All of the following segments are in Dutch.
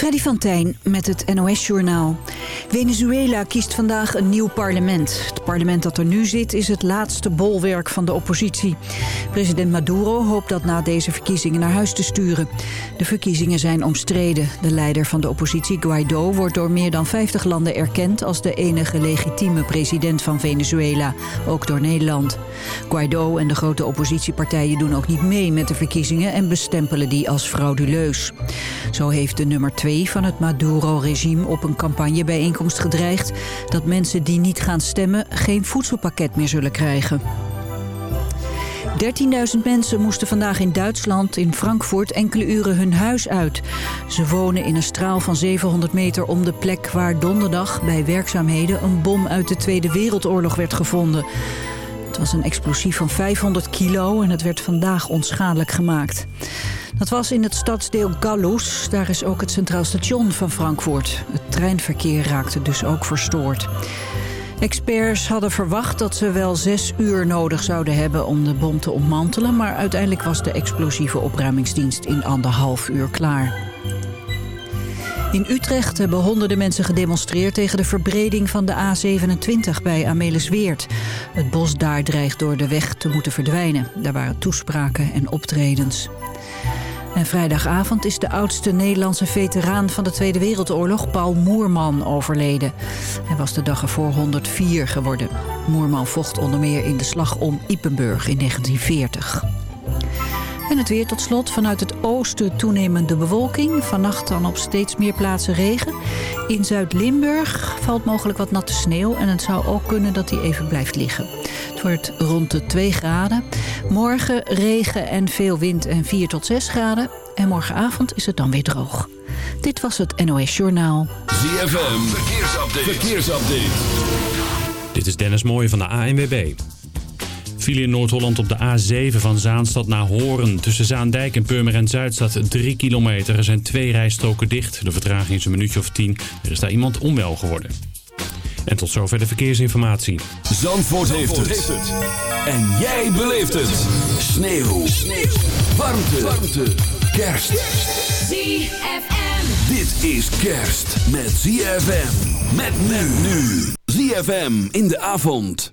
Freddy van Tijn met het NOS-journaal. Venezuela kiest vandaag een nieuw parlement. Het parlement dat er nu zit is het laatste bolwerk van de oppositie. President Maduro hoopt dat na deze verkiezingen naar huis te sturen. De verkiezingen zijn omstreden. De leider van de oppositie, Guaido, wordt door meer dan 50 landen erkend... als de enige legitieme president van Venezuela, ook door Nederland. Guaido en de grote oppositiepartijen doen ook niet mee met de verkiezingen... en bestempelen die als frauduleus. Zo heeft de nummer 2 van het Maduro-regime op een campagnebijeenkomst gedreigd... dat mensen die niet gaan stemmen geen voedselpakket meer zullen krijgen. 13.000 mensen moesten vandaag in Duitsland, in Frankfurt, enkele uren hun huis uit. Ze wonen in een straal van 700 meter om de plek waar donderdag bij werkzaamheden een bom uit de Tweede Wereldoorlog werd gevonden. Was een explosief van 500 kilo en het werd vandaag onschadelijk gemaakt. Dat was in het stadsdeel Gallus. Daar is ook het centraal station van Frankfurt. Het treinverkeer raakte dus ook verstoord. Experts hadden verwacht dat ze wel zes uur nodig zouden hebben om de bom te ontmantelen... maar uiteindelijk was de explosieve opruimingsdienst in anderhalf uur klaar. In Utrecht hebben honderden mensen gedemonstreerd tegen de verbreding van de A27 bij Amelisweert. Het bos daar dreigt door de weg te moeten verdwijnen. Daar waren toespraken en optredens. En vrijdagavond is de oudste Nederlandse veteraan van de Tweede Wereldoorlog, Paul Moerman, overleden. Hij was de dag ervoor 104 geworden. Moerman vocht onder meer in de slag om Ipenburg in 1940. En het weer tot slot. Vanuit het oosten toenemende bewolking. Vannacht dan op steeds meer plaatsen regen. In Zuid-Limburg valt mogelijk wat natte sneeuw. En het zou ook kunnen dat die even blijft liggen. Het wordt rond de 2 graden. Morgen regen en veel wind en 4 tot 6 graden. En morgenavond is het dan weer droog. Dit was het NOS Journaal. ZFM, verkeersupdate. verkeersupdate. Dit is Dennis Mooij van de ANWB. File in Noord-Holland op de A7 van Zaanstad naar Horen. Tussen Zaandijk en Purmerend Zuid staat 3 kilometer. Er zijn twee rijstroken dicht. De vertraging is een minuutje of 10. Er is daar iemand onwel geworden. En tot zover de verkeersinformatie. Zandvoort, heeft, het. En jij beleeft het. Sneeuw. Sneeuw. Warmte. Warmte. Kerst. ZFM. Dit is kerst met ZFM. Met men nu. ZFM in de avond.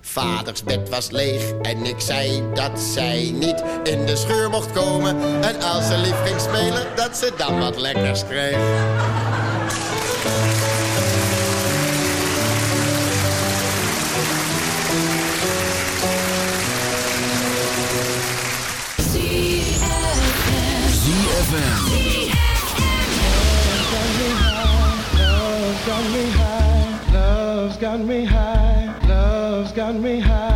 Vaders bed was leeg en ik zei dat zij niet in de scheur mocht komen. En als ze lief ging spelen, dat ze dan wat lekkers kreeg. Got me high. Love's got me high. Love's got me high.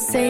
say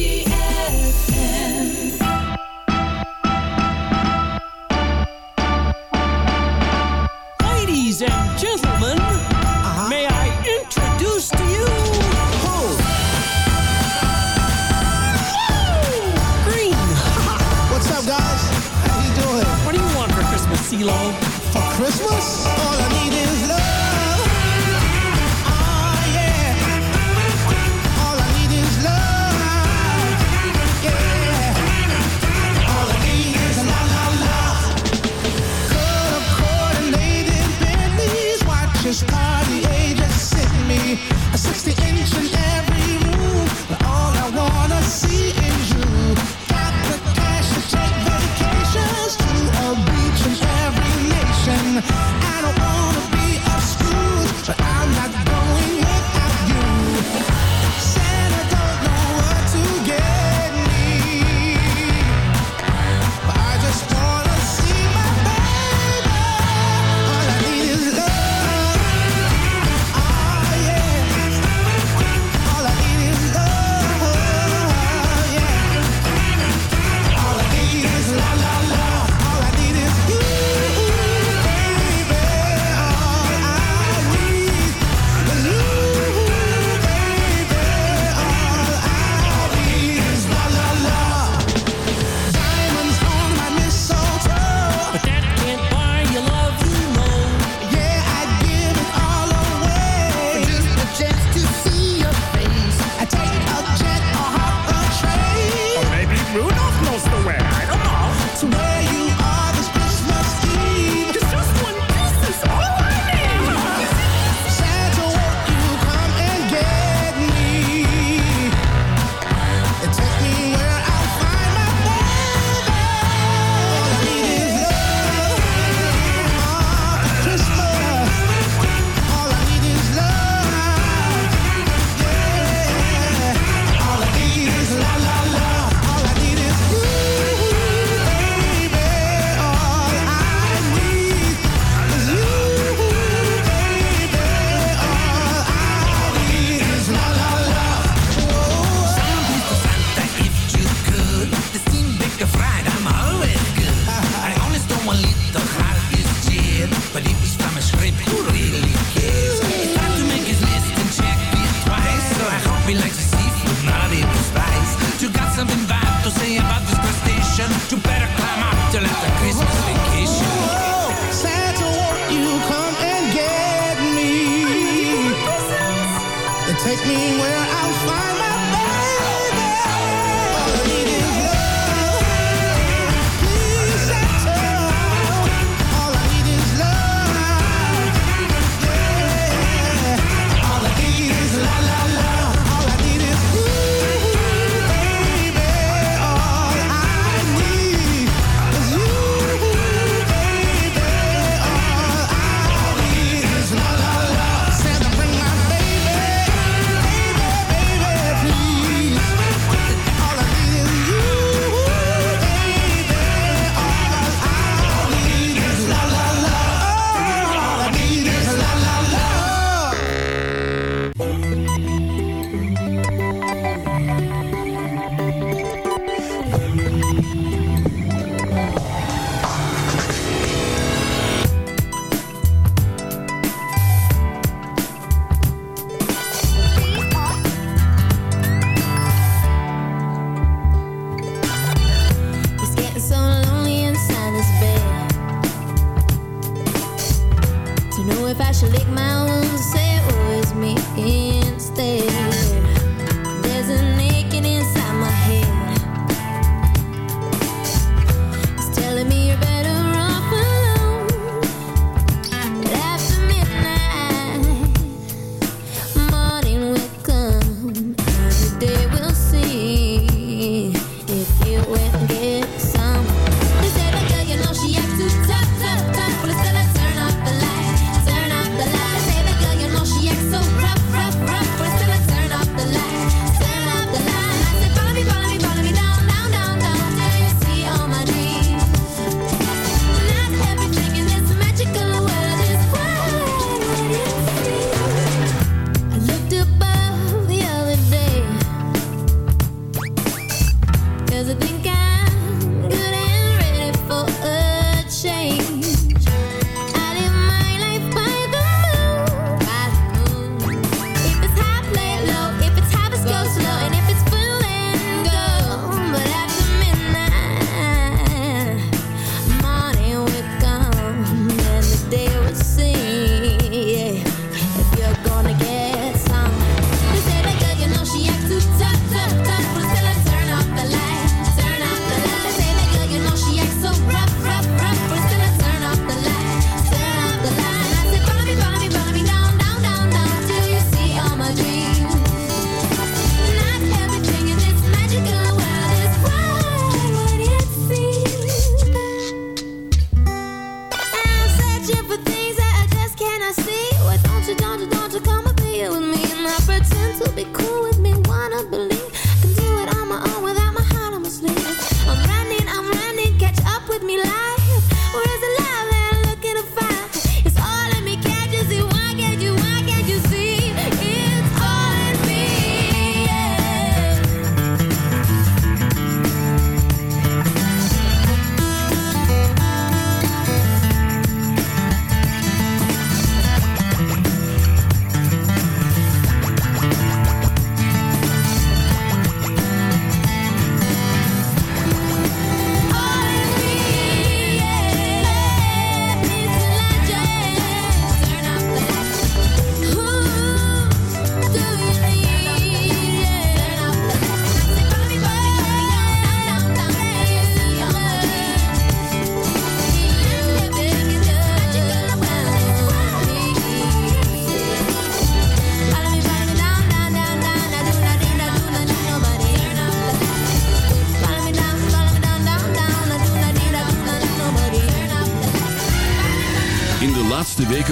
A 60 inch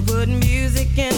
for putting music in